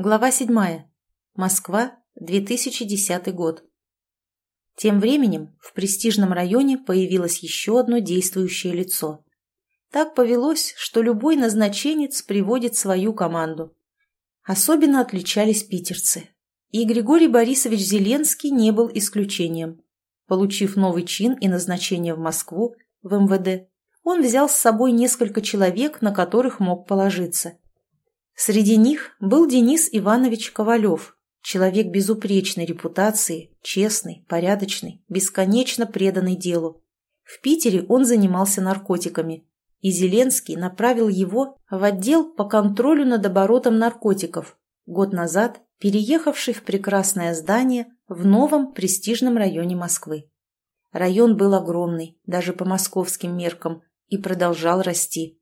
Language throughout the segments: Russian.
Глава 7. Москва, 2010 год. Тем временем в престижном районе появилось еще одно действующее лицо. Так повелось, что любой назначенец приводит свою команду. Особенно отличались питерцы. И Григорий Борисович Зеленский не был исключением. Получив новый чин и назначение в Москву, в МВД, он взял с собой несколько человек, на которых мог положиться – Среди них был Денис Иванович Ковалев, человек безупречной репутации, честный, порядочный, бесконечно преданный делу. В Питере он занимался наркотиками, и Зеленский направил его в отдел по контролю над оборотом наркотиков, год назад переехавший в прекрасное здание в новом престижном районе Москвы. Район был огромный, даже по московским меркам, и продолжал расти.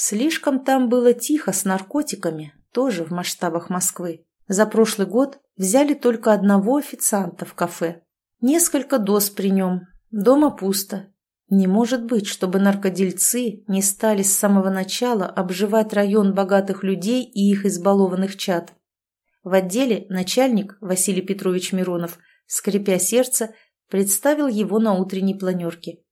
Слишком там было тихо с наркотиками, тоже в масштабах Москвы. За прошлый год взяли только одного официанта в кафе. Несколько доз при нем. Дома пусто. Не может быть, чтобы наркодельцы не стали с самого начала обживать район богатых людей и их избалованных чад. В отделе начальник Василий Петрович Миронов, скрипя сердце, представил его на утренней планерке.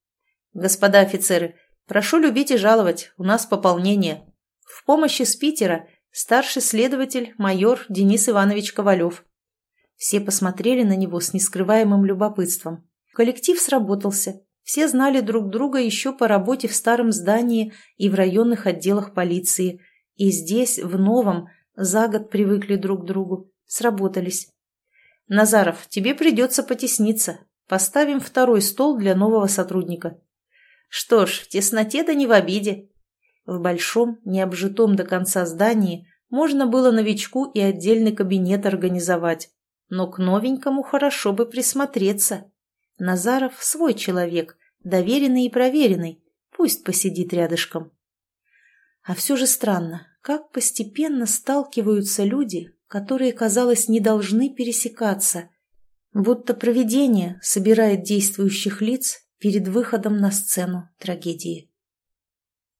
«Господа офицеры, Прошу любить и жаловать, у нас пополнение. В помощи с Питера старший следователь майор Денис Иванович Ковалев. Все посмотрели на него с нескрываемым любопытством. Коллектив сработался. Все знали друг друга еще по работе в старом здании и в районных отделах полиции. И здесь, в новом, за год привыкли друг к другу. Сработались. «Назаров, тебе придется потесниться. Поставим второй стол для нового сотрудника. Что ж, в тесноте да не в обиде. В большом, необжитом до конца здании можно было новичку и отдельный кабинет организовать. Но к новенькому хорошо бы присмотреться. Назаров свой человек, доверенный и проверенный, пусть посидит рядышком. А все же странно, как постепенно сталкиваются люди, которые, казалось, не должны пересекаться, будто провидение собирает действующих лиц перед выходом на сцену трагедии.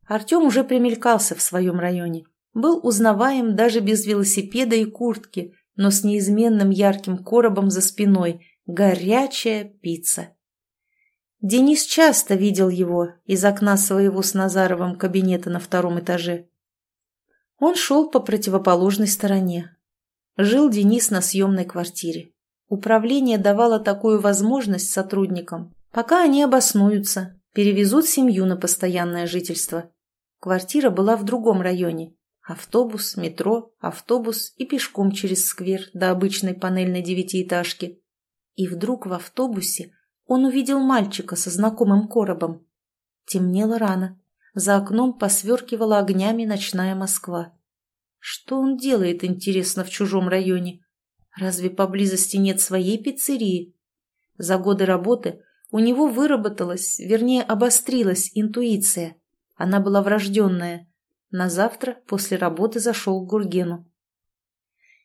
Артем уже примелькался в своем районе. Был узнаваем даже без велосипеда и куртки, но с неизменным ярким коробом за спиной. Горячая пицца. Денис часто видел его из окна своего с Назаровым кабинета на втором этаже. Он шел по противоположной стороне. Жил Денис на съемной квартире. Управление давало такую возможность сотрудникам Пока они обоснуются, перевезут семью на постоянное жительство. Квартира была в другом районе. Автобус, метро, автобус и пешком через сквер до обычной панельной девятиэтажки. И вдруг в автобусе он увидел мальчика со знакомым коробом. Темнело рано. За окном посверкивала огнями ночная Москва. Что он делает, интересно, в чужом районе? Разве поблизости нет своей пиццерии? За годы работы у него выработалась, вернее, обострилась интуиция. Она была врожденная. На завтра после работы зашел к Гургену.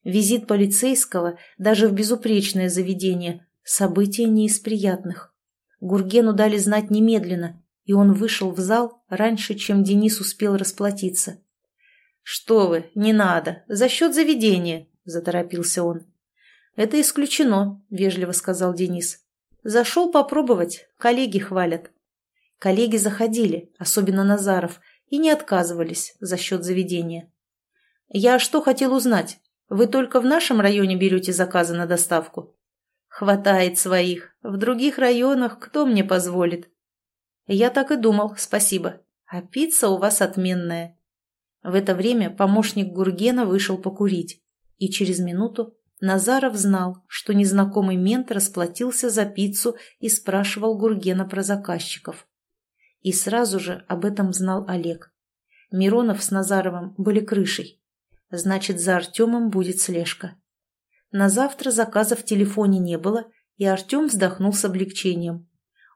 Визит полицейского, даже в безупречное заведение, событие не из приятных. Гургену дали знать немедленно, и он вышел в зал раньше, чем Денис успел расплатиться. «Что вы, не надо, за счет заведения», – заторопился он. «Это исключено», – вежливо сказал Денис. Зашел попробовать, коллеги хвалят. Коллеги заходили, особенно Назаров, и не отказывались за счет заведения. Я что хотел узнать? Вы только в нашем районе берете заказы на доставку? Хватает своих. В других районах кто мне позволит? Я так и думал, спасибо. А пицца у вас отменная. В это время помощник Гургена вышел покурить, и через минуту Назаров знал, что незнакомый мент расплатился за пиццу и спрашивал Гургена про заказчиков. И сразу же об этом знал Олег. Миронов с Назаровым были крышей. Значит, за Артемом будет слежка. На завтра заказа в телефоне не было, и Артем вздохнул с облегчением.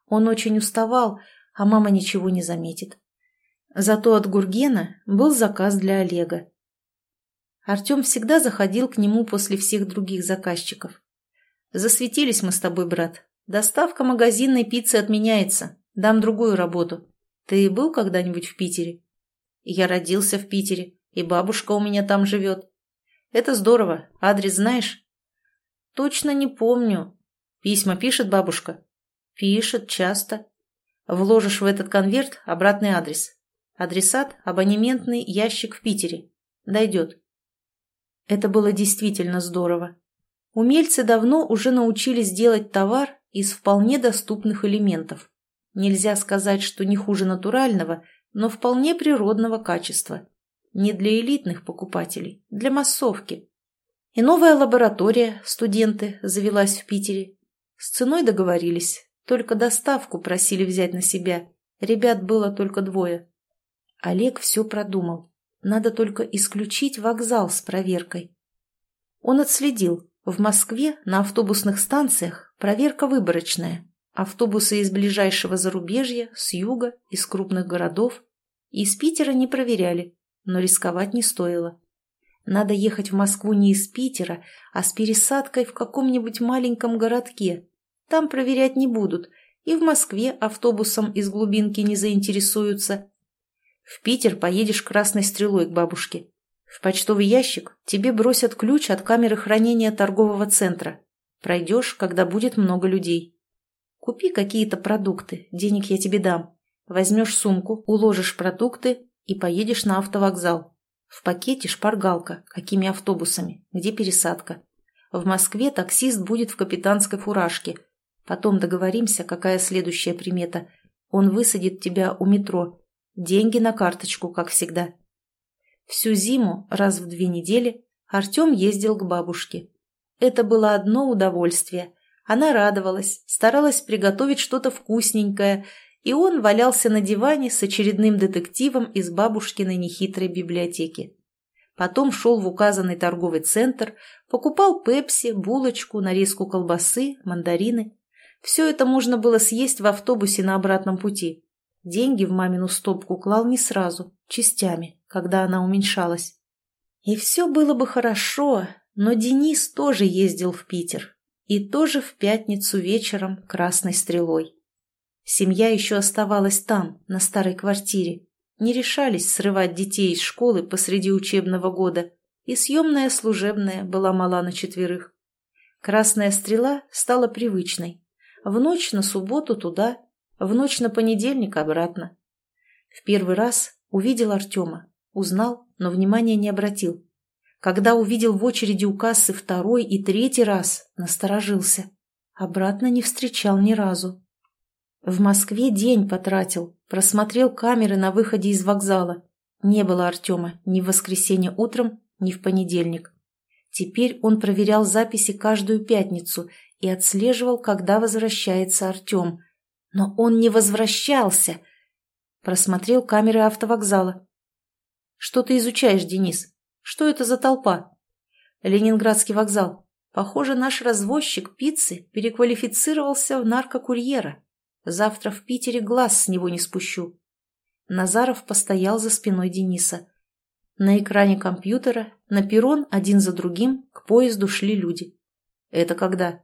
Он очень уставал, а мама ничего не заметит. Зато от Гургена был заказ для Олега. Артем всегда заходил к нему после всех других заказчиков. «Засветились мы с тобой, брат. Доставка магазинной пиццы отменяется. Дам другую работу. Ты был когда-нибудь в Питере?» «Я родился в Питере, и бабушка у меня там живет. Это здорово. Адрес знаешь? Точно не помню. Письма пишет бабушка? Пишет, часто. Вложишь в этот конверт обратный адрес. Адресат – абонементный ящик в Питере. Дойдет. Это было действительно здорово. Умельцы давно уже научились делать товар из вполне доступных элементов. Нельзя сказать, что не хуже натурального, но вполне природного качества. Не для элитных покупателей, для массовки. И новая лаборатория, студенты, завелась в Питере. С ценой договорились, только доставку просили взять на себя. Ребят было только двое. Олег все продумал. Надо только исключить вокзал с проверкой. Он отследил. В Москве на автобусных станциях проверка выборочная. Автобусы из ближайшего зарубежья, с юга, из крупных городов. Из Питера не проверяли, но рисковать не стоило. Надо ехать в Москву не из Питера, а с пересадкой в каком-нибудь маленьком городке. Там проверять не будут, и в Москве автобусом из глубинки не заинтересуются. В Питер поедешь красной стрелой к бабушке. В почтовый ящик тебе бросят ключ от камеры хранения торгового центра. Пройдешь, когда будет много людей. Купи какие-то продукты, денег я тебе дам. Возьмешь сумку, уложишь продукты и поедешь на автовокзал. В пакете шпаргалка, какими автобусами, где пересадка. В Москве таксист будет в капитанской фуражке. Потом договоримся, какая следующая примета. Он высадит тебя у метро. Деньги на карточку, как всегда. Всю зиму, раз в две недели, Артем ездил к бабушке. Это было одно удовольствие. Она радовалась, старалась приготовить что-то вкусненькое, и он валялся на диване с очередным детективом из бабушкиной нехитрой библиотеки. Потом шел в указанный торговый центр, покупал пепси, булочку, нарезку колбасы, мандарины. Все это можно было съесть в автобусе на обратном пути. Деньги в мамину стопку клал не сразу, частями, когда она уменьшалась. И все было бы хорошо, но Денис тоже ездил в Питер. И тоже в пятницу вечером красной стрелой. Семья еще оставалась там, на старой квартире. Не решались срывать детей из школы посреди учебного года, и съемная служебная была мала на четверых. Красная стрела стала привычной. В ночь на субботу туда, в ночь на понедельник обратно. В первый раз увидел Артема, узнал, но внимания не обратил. Когда увидел в очереди у кассы второй и третий раз, насторожился. Обратно не встречал ни разу. В Москве день потратил, просмотрел камеры на выходе из вокзала. Не было Артема ни в воскресенье утром, ни в понедельник. Теперь он проверял записи каждую пятницу и отслеживал, когда возвращается Артем. Но он не возвращался. Просмотрел камеры автовокзала. «Что ты изучаешь, Денис?» Что это за толпа? Ленинградский вокзал. Похоже, наш развозчик пиццы переквалифицировался в наркокурьера. Завтра в Питере глаз с него не спущу. Назаров постоял за спиной Дениса. На экране компьютера, на перрон один за другим к поезду шли люди. Это когда?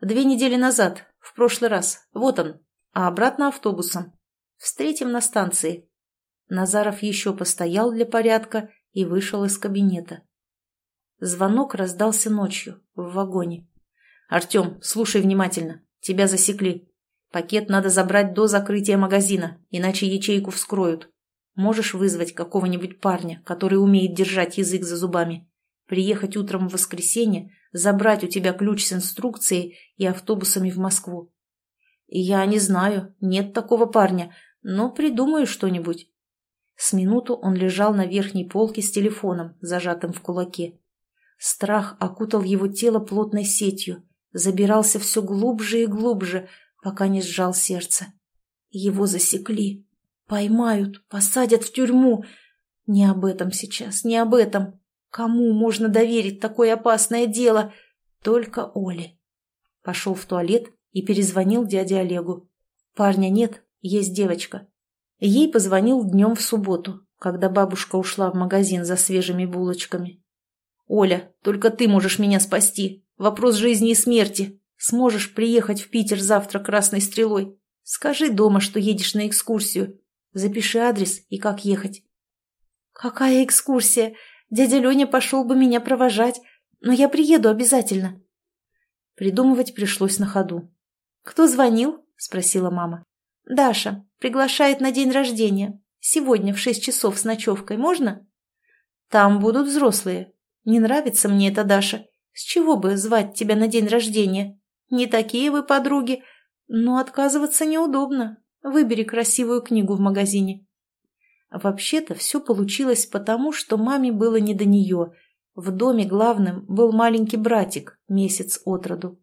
Две недели назад, в прошлый раз. Вот он. А обратно автобусом. Встретим на станции. Назаров еще постоял для порядка и вышел из кабинета. Звонок раздался ночью, в вагоне. «Артем, слушай внимательно. Тебя засекли. Пакет надо забрать до закрытия магазина, иначе ячейку вскроют. Можешь вызвать какого-нибудь парня, который умеет держать язык за зубами, приехать утром в воскресенье, забрать у тебя ключ с инструкцией и автобусами в Москву. Я не знаю, нет такого парня, но придумаю что-нибудь. С минуту он лежал на верхней полке с телефоном, зажатым в кулаке. Страх окутал его тело плотной сетью, забирался все глубже и глубже, пока не сжал сердце. Его засекли. Поймают, посадят в тюрьму. Не об этом сейчас, не об этом. Кому можно доверить такое опасное дело? Только Оле. Пошел в туалет и перезвонил дяде Олегу. Парня нет, есть девочка. Ей позвонил днем в субботу, когда бабушка ушла в магазин за свежими булочками. «Оля, только ты можешь меня спасти. Вопрос жизни и смерти. Сможешь приехать в Питер завтра красной стрелой? Скажи дома, что едешь на экскурсию. Запиши адрес и как ехать». «Какая экскурсия? Дядя Леня пошел бы меня провожать, но я приеду обязательно». Придумывать пришлось на ходу. «Кто звонил?» – спросила мама. «Даша. Приглашает на день рождения. Сегодня в шесть часов с ночевкой. Можно?» «Там будут взрослые. Не нравится мне эта Даша. С чего бы звать тебя на день рождения? Не такие вы подруги. Но отказываться неудобно. Выбери красивую книгу в магазине». Вообще-то все получилось потому, что маме было не до нее. В доме главным был маленький братик, месяц от роду.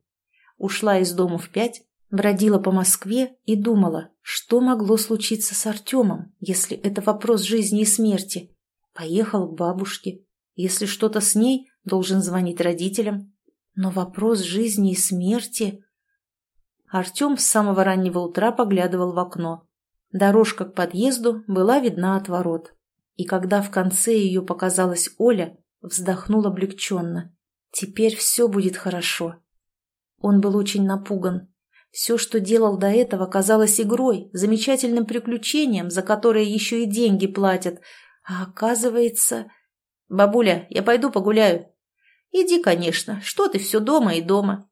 Ушла из дома в пять, бродила по Москве и думала, что могло случиться с Артемом, если это вопрос жизни и смерти. Поехал к бабушке. Если что-то с ней, должен звонить родителям. Но вопрос жизни и смерти... Артем с самого раннего утра поглядывал в окно. Дорожка к подъезду была видна от ворот. И когда в конце ее показалась Оля, вздохнул облегченно. Теперь все будет хорошо. Он был очень напуган. Все, что делал до этого, казалось игрой, замечательным приключением, за которое еще и деньги платят. А оказывается... «Бабуля, я пойду погуляю». «Иди, конечно. Что ты все дома и дома?»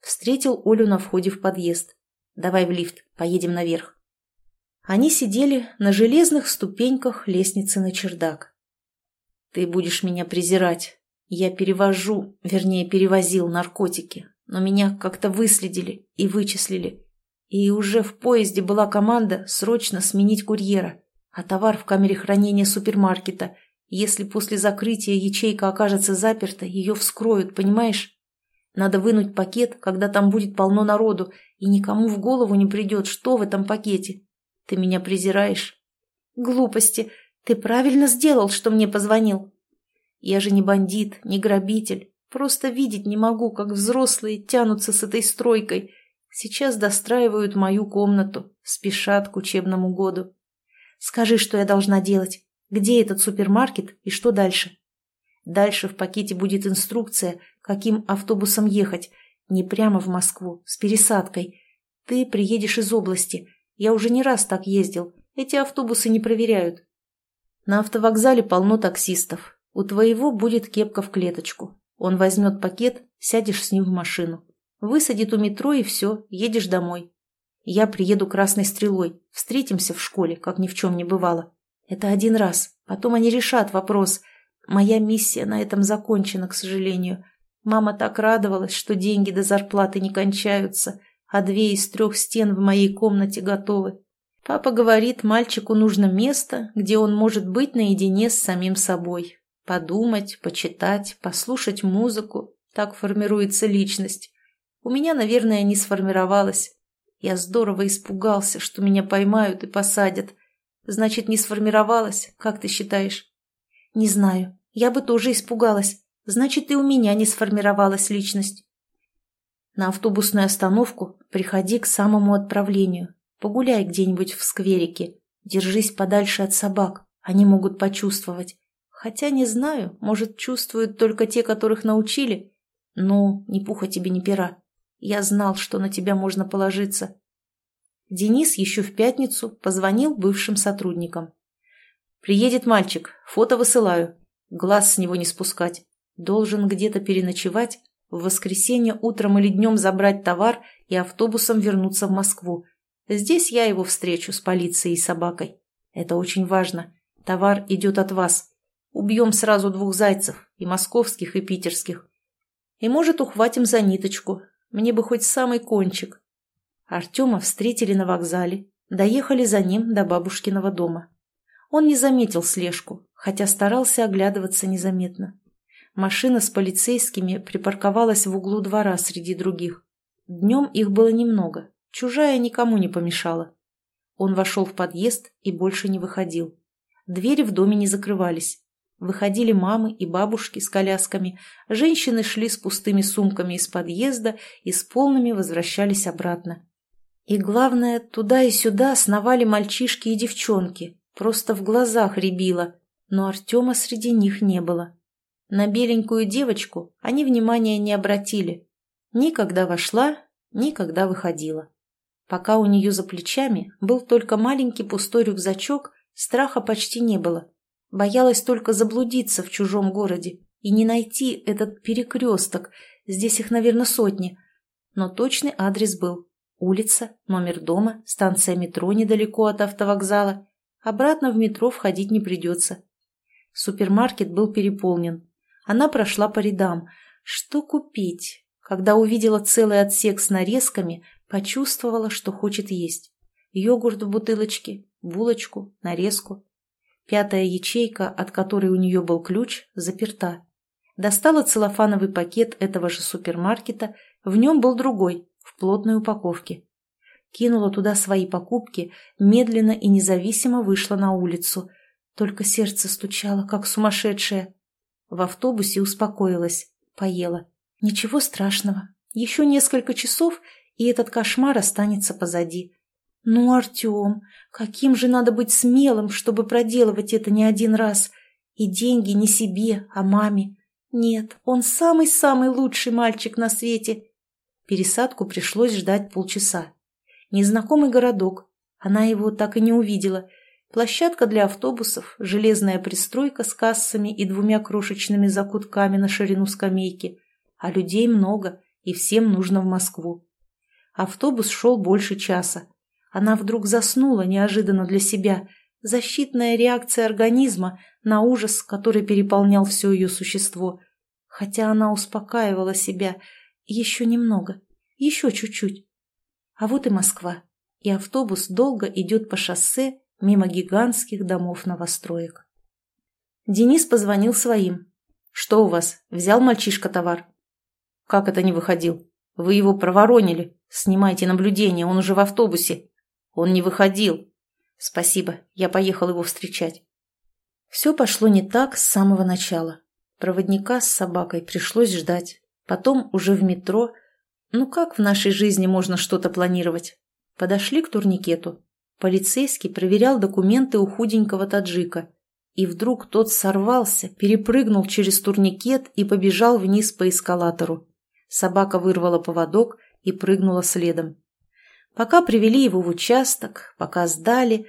Встретил Олю на входе в подъезд. «Давай в лифт, поедем наверх». Они сидели на железных ступеньках лестницы на чердак. «Ты будешь меня презирать. Я перевожу, вернее, перевозил наркотики, но меня как-то выследили и вычислили. И уже в поезде была команда срочно сменить курьера, а товар в камере хранения супермаркета. Если после закрытия ячейка окажется заперта, ее вскроют, понимаешь? Надо вынуть пакет, когда там будет полно народу, и никому в голову не придет, что в этом пакете. Ты меня презираешь? Глупости. Ты правильно сделал, что мне позвонил. Я же не бандит, не грабитель. Просто видеть не могу, как взрослые тянутся с этой стройкой. Сейчас достраивают мою комнату, спешат к учебному году. Скажи, что я должна делать. Где этот супермаркет и что дальше? Дальше в пакете будет инструкция, каким автобусом ехать. Не прямо в Москву, с пересадкой. Ты приедешь из области, я уже не раз так ездил. Эти автобусы не проверяют. На автовокзале полно таксистов. У твоего будет кепка в клеточку. Он возьмет пакет, сядешь с ним в машину. Высадит у метро и все, едешь домой. Я приеду красной стрелой. Встретимся в школе, как ни в чем не бывало. Это один раз. Потом они решат вопрос. Моя миссия на этом закончена, к сожалению. Мама так радовалась, что деньги до зарплаты не кончаются а две из трех стен в моей комнате готовы. Папа говорит, мальчику нужно место, где он может быть наедине с самим собой. Подумать, почитать, послушать музыку. Так формируется личность. У меня, наверное, не сформировалась. Я здорово испугался, что меня поймают и посадят. Значит, не сформировалась, как ты считаешь? Не знаю. Я бы тоже испугалась. Значит, и у меня не сформировалась личность. На автобусную остановку приходи к самому отправлению. Погуляй где-нибудь в скверике. Держись подальше от собак. Они могут почувствовать. Хотя не знаю, может, чувствуют только те, которых научили. Ну, ни пуха тебе, ни пера. Я знал, что на тебя можно положиться. Денис еще в пятницу позвонил бывшим сотрудникам. «Приедет мальчик, фото высылаю. Глаз с него не спускать. Должен где-то переночевать, в воскресенье утром или днем забрать товар и автобусом вернуться в Москву. Здесь я его встречу с полицией и собакой. Это очень важно. Товар идет от вас. Убьем сразу двух зайцев, и московских, и питерских. И, может, ухватим за ниточку. Мне бы хоть самый кончик. Артема встретили на вокзале, доехали за ним до бабушкиного дома. Он не заметил слежку, хотя старался оглядываться незаметно. Машина с полицейскими припарковалась в углу двора среди других. Днем их было немного, чужая никому не помешала. Он вошел в подъезд и больше не выходил. Двери в доме не закрывались. Выходили мамы и бабушки с колясками, женщины шли с пустыми сумками из подъезда и с полными возвращались обратно. И главное, туда и сюда сновали мальчишки и девчонки, просто в глазах рябило, но Артема среди них не было. На беленькую девочку они внимания не обратили. Никогда вошла, никогда выходила. Пока у нее за плечами был только маленький пустой рюкзачок, страха почти не было. Боялась только заблудиться в чужом городе и не найти этот перекресток. Здесь их, наверное, сотни. Но точный адрес был. Улица, номер дома, станция метро недалеко от автовокзала. Обратно в метро входить не придется. Супермаркет был переполнен. Она прошла по рядам. Что купить? Когда увидела целый отсек с нарезками, почувствовала, что хочет есть. Йогурт в бутылочке, булочку, нарезку. Пятая ячейка, от которой у нее был ключ, заперта. Достала целлофановый пакет этого же супермаркета, в нем был другой, в плотной упаковке. Кинула туда свои покупки, медленно и независимо вышла на улицу. Только сердце стучало, как сумасшедшее. В автобусе успокоилась, поела. Ничего страшного. Еще несколько часов, и этот кошмар останется позади. Ну, Артем, каким же надо быть смелым, чтобы проделывать это не один раз. И деньги не себе, а маме. Нет, он самый-самый лучший мальчик на свете. Пересадку пришлось ждать полчаса. Незнакомый городок. Она его так и не увидела. Площадка для автобусов, железная пристройка с кассами и двумя крошечными закутками на ширину скамейки. А людей много, и всем нужно в Москву. Автобус шел больше часа. Она вдруг заснула неожиданно для себя. Защитная реакция организма на ужас, который переполнял все ее существо. Хотя она успокаивала себя. Еще немного. Еще чуть-чуть. А вот и Москва. И автобус долго идет по шоссе мимо гигантских домов новостроек. Денис позвонил своим. «Что у вас? Взял мальчишка товар?» «Как это не выходил? Вы его проворонили. Снимайте наблюдение, он уже в автобусе». Он не выходил. Спасибо, я поехал его встречать. Все пошло не так с самого начала. Проводника с собакой пришлось ждать. Потом уже в метро. Ну как в нашей жизни можно что-то планировать? Подошли к турникету. Полицейский проверял документы у худенького таджика. И вдруг тот сорвался, перепрыгнул через турникет и побежал вниз по эскалатору. Собака вырвала поводок и прыгнула следом. Пока привели его в участок, пока сдали,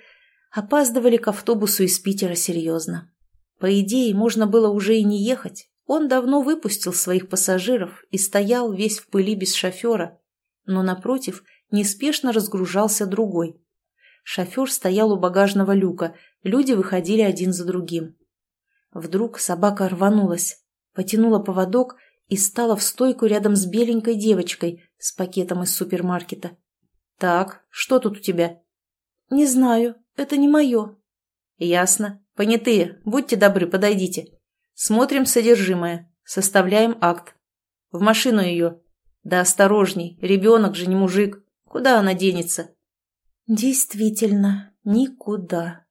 опаздывали к автобусу из Питера серьезно. По идее, можно было уже и не ехать. Он давно выпустил своих пассажиров и стоял весь в пыли без шофера. Но напротив неспешно разгружался другой. Шофер стоял у багажного люка, люди выходили один за другим. Вдруг собака рванулась, потянула поводок и стала в стойку рядом с беленькой девочкой с пакетом из супермаркета. «Так, что тут у тебя?» «Не знаю, это не мое». «Ясно. Понятые, будьте добры, подойдите. Смотрим содержимое, составляем акт. В машину ее. Да осторожней, ребенок же не мужик. Куда она денется?» «Действительно, никуда».